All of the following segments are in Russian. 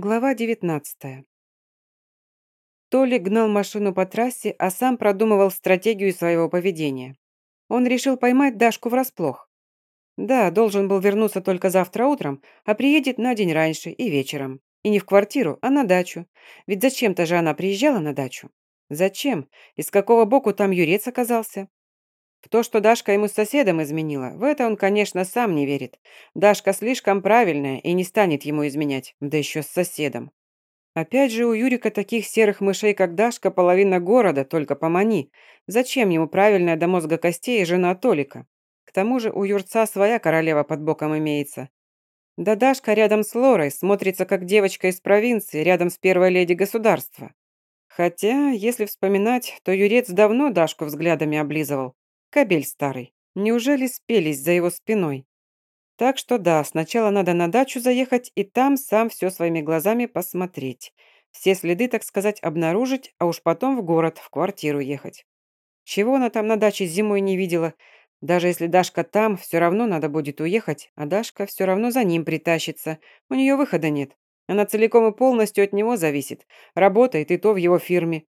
Глава 19. Толик гнал машину по трассе, а сам продумывал стратегию своего поведения. Он решил поймать Дашку врасплох. Да, должен был вернуться только завтра утром, а приедет на день раньше и вечером. И не в квартиру, а на дачу. Ведь зачем-то же она приезжала на дачу. Зачем? Из какого боку там юрец оказался? В то, что Дашка ему с соседом изменила, в это он, конечно, сам не верит. Дашка слишком правильная и не станет ему изменять, да еще с соседом. Опять же, у Юрика таких серых мышей, как Дашка, половина города, только помани. Зачем ему правильная до мозга костей жена Толика? К тому же у Юрца своя королева под боком имеется. Да Дашка рядом с Лорой смотрится как девочка из провинции, рядом с первой леди государства. Хотя, если вспоминать, то Юрец давно Дашку взглядами облизывал. Кабель старый. Неужели спелись за его спиной? Так что да, сначала надо на дачу заехать и там сам все своими глазами посмотреть. Все следы, так сказать, обнаружить, а уж потом в город, в квартиру ехать. Чего она там на даче зимой не видела? Даже если Дашка там, все равно надо будет уехать, а Дашка все равно за ним притащится. У нее выхода нет. Она целиком и полностью от него зависит. Работает и то в его фирме.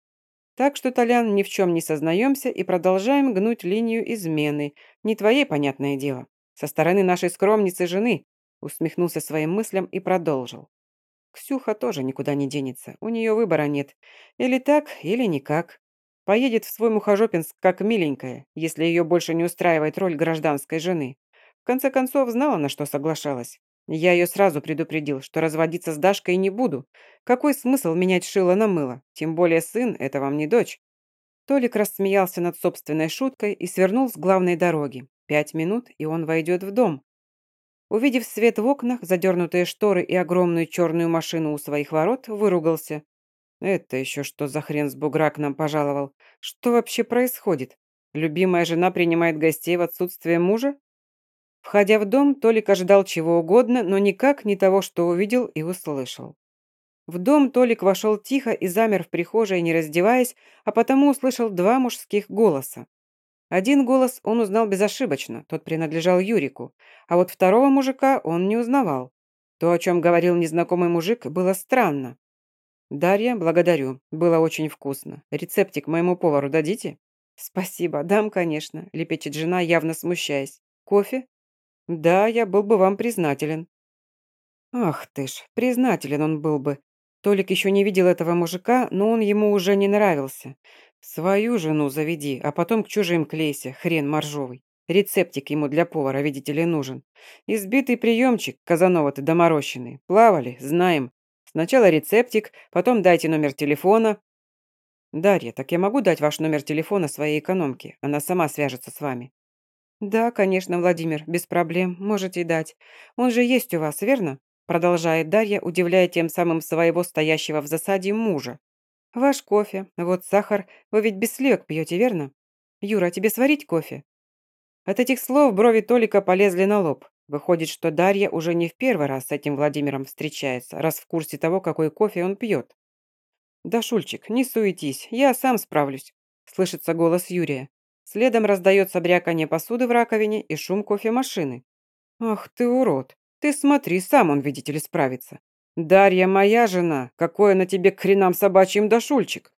Так что, Толян, ни в чем не сознаемся и продолжаем гнуть линию измены. Не твоей, понятное дело. Со стороны нашей скромницы жены, усмехнулся своим мыслям и продолжил. Ксюха тоже никуда не денется, у нее выбора нет. Или так, или никак. Поедет в свой Мухожопинск как миленькая, если ее больше не устраивает роль гражданской жены. В конце концов, знала, на что соглашалась. Я ее сразу предупредил, что разводиться с Дашкой не буду. Какой смысл менять шило на мыло? Тем более сын – это вам не дочь. Толик рассмеялся над собственной шуткой и свернул с главной дороги. Пять минут, и он войдет в дом. Увидев свет в окнах, задернутые шторы и огромную черную машину у своих ворот, выругался. «Это еще что за хрен с бугра к нам пожаловал? Что вообще происходит? Любимая жена принимает гостей в отсутствие мужа? Входя в дом, Толик ожидал чего угодно, но никак не того, что увидел и услышал. В дом Толик вошел тихо и замер в прихожей, не раздеваясь, а потому услышал два мужских голоса. Один голос он узнал безошибочно, тот принадлежал Юрику, а вот второго мужика он не узнавал. То, о чем говорил незнакомый мужик, было странно. «Дарья, благодарю, было очень вкусно. Рецептик моему повару дадите?» «Спасибо, дам, конечно», – лепечет жена, явно смущаясь. «Кофе?» Да, я был бы вам признателен». Ах ты ж, признателен он был бы. Толик еще не видел этого мужика, но он ему уже не нравился. Свою жену заведи, а потом к чужим клейся, хрен моржовый. Рецептик ему для повара, видите ли, нужен. Избитый приемчик, Казанова ты доморощенный. Плавали, знаем. Сначала рецептик, потом дайте номер телефона. Дарья, так я могу дать ваш номер телефона своей экономке? Она сама свяжется с вами. «Да, конечно, Владимир, без проблем, можете дать. Он же есть у вас, верно?» Продолжает Дарья, удивляя тем самым своего стоящего в засаде мужа. «Ваш кофе, вот сахар. Вы ведь без сливок пьете, верно? Юра, тебе сварить кофе?» От этих слов брови Толика полезли на лоб. Выходит, что Дарья уже не в первый раз с этим Владимиром встречается, раз в курсе того, какой кофе он пьет. «Да, Шульчик, не суетись, я сам справлюсь», – слышится голос Юрия. Следом раздается бряканье посуды в раковине и шум кофемашины. «Ах ты урод! Ты смотри, сам он, видите ли, справится. Дарья моя жена, какой на тебе к хренам собачьим дошульчик!»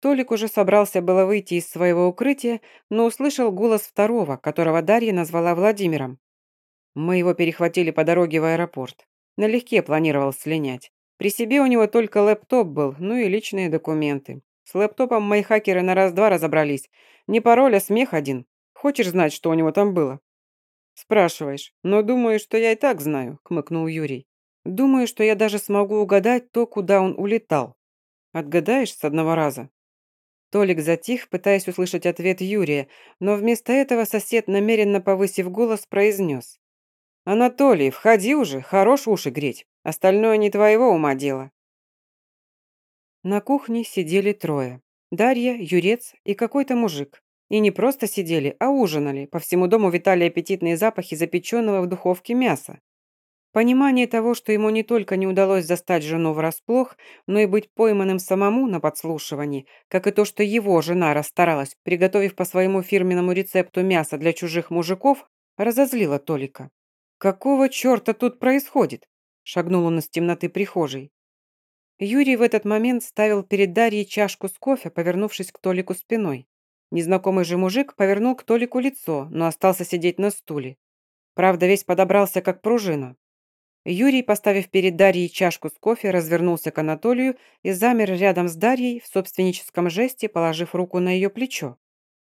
Толик уже собрался было выйти из своего укрытия, но услышал голос второго, которого Дарья назвала Владимиром. Мы его перехватили по дороге в аэропорт. Налегке планировал слинять. При себе у него только лэптоп был, ну и личные документы. С лэптопом мои хакеры на раз-два разобрались. Не пароль, а смех один. Хочешь знать, что у него там было?» «Спрашиваешь, но думаю, что я и так знаю», — хмыкнул Юрий. «Думаю, что я даже смогу угадать то, куда он улетал. Отгадаешь с одного раза?» Толик затих, пытаясь услышать ответ Юрия, но вместо этого сосед, намеренно повысив голос, произнес. «Анатолий, входи уже, хорош уши греть. Остальное не твоего ума дело. На кухне сидели трое. Дарья, Юрец и какой-то мужик. И не просто сидели, а ужинали. По всему дому витали аппетитные запахи запеченного в духовке мяса. Понимание того, что ему не только не удалось застать жену врасплох, но и быть пойманным самому на подслушивании, как и то, что его жена расстаралась, приготовив по своему фирменному рецепту мясо для чужих мужиков, разозлило Толика. Какого черта тут происходит? шагнул он из темноты прихожей. Юрий в этот момент ставил перед Дарьей чашку с кофе, повернувшись к Толику спиной. Незнакомый же мужик повернул к Толику лицо, но остался сидеть на стуле. Правда, весь подобрался как пружина. Юрий, поставив перед Дарьей чашку с кофе, развернулся к Анатолию и замер рядом с Дарьей в собственническом жесте, положив руку на ее плечо.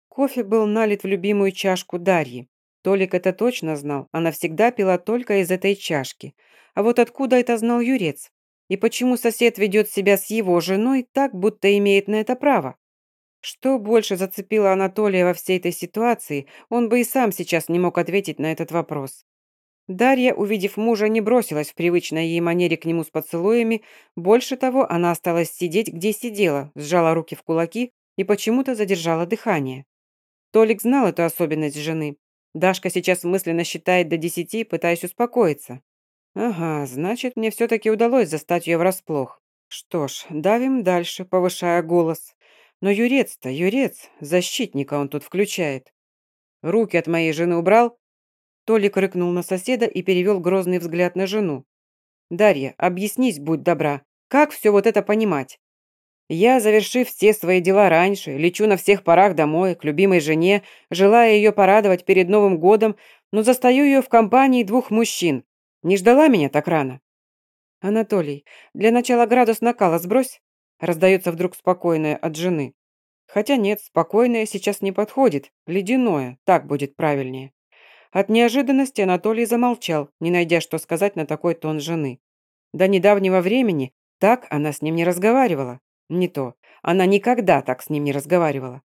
Кофе был налит в любимую чашку Дарьи. Толик это точно знал, она всегда пила только из этой чашки. А вот откуда это знал Юрец? И почему сосед ведет себя с его женой так, будто имеет на это право? Что больше зацепило Анатолия во всей этой ситуации, он бы и сам сейчас не мог ответить на этот вопрос. Дарья, увидев мужа, не бросилась в привычной ей манере к нему с поцелуями. Больше того, она осталась сидеть, где сидела, сжала руки в кулаки и почему-то задержала дыхание. Толик знал эту особенность жены. Дашка сейчас мысленно считает до десяти, пытаясь успокоиться. Ага, значит, мне все-таки удалось застать ее врасплох. Что ж, давим дальше, повышая голос. Но Юрец-то, Юрец, защитника он тут включает. Руки от моей жены убрал, Толик рыкнул на соседа и перевел грозный взгляд на жену. «Дарья, объяснись, будь добра, как все вот это понимать? Я, завершив все свои дела раньше, лечу на всех парах домой, к любимой жене, желая ее порадовать перед Новым годом, но застаю ее в компании двух мужчин. Не ждала меня так рано?» «Анатолий, для начала градус накала сбрось», раздается вдруг спокойное от жены. Хотя нет, спокойное сейчас не подходит, ледяное, так будет правильнее. От неожиданности Анатолий замолчал, не найдя, что сказать на такой тон жены. До недавнего времени так она с ним не разговаривала. Не то. Она никогда так с ним не разговаривала.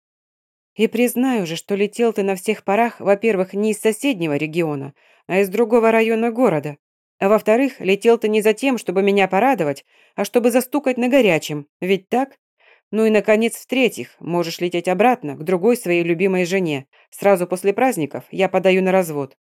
И признаю же, что летел ты на всех парах, во-первых, не из соседнего региона, а из другого района города. А во-вторых, летел ты не за тем, чтобы меня порадовать, а чтобы застукать на горячем. Ведь так? Ну и, наконец, в-третьих, можешь лететь обратно, к другой своей любимой жене. Сразу после праздников я подаю на развод.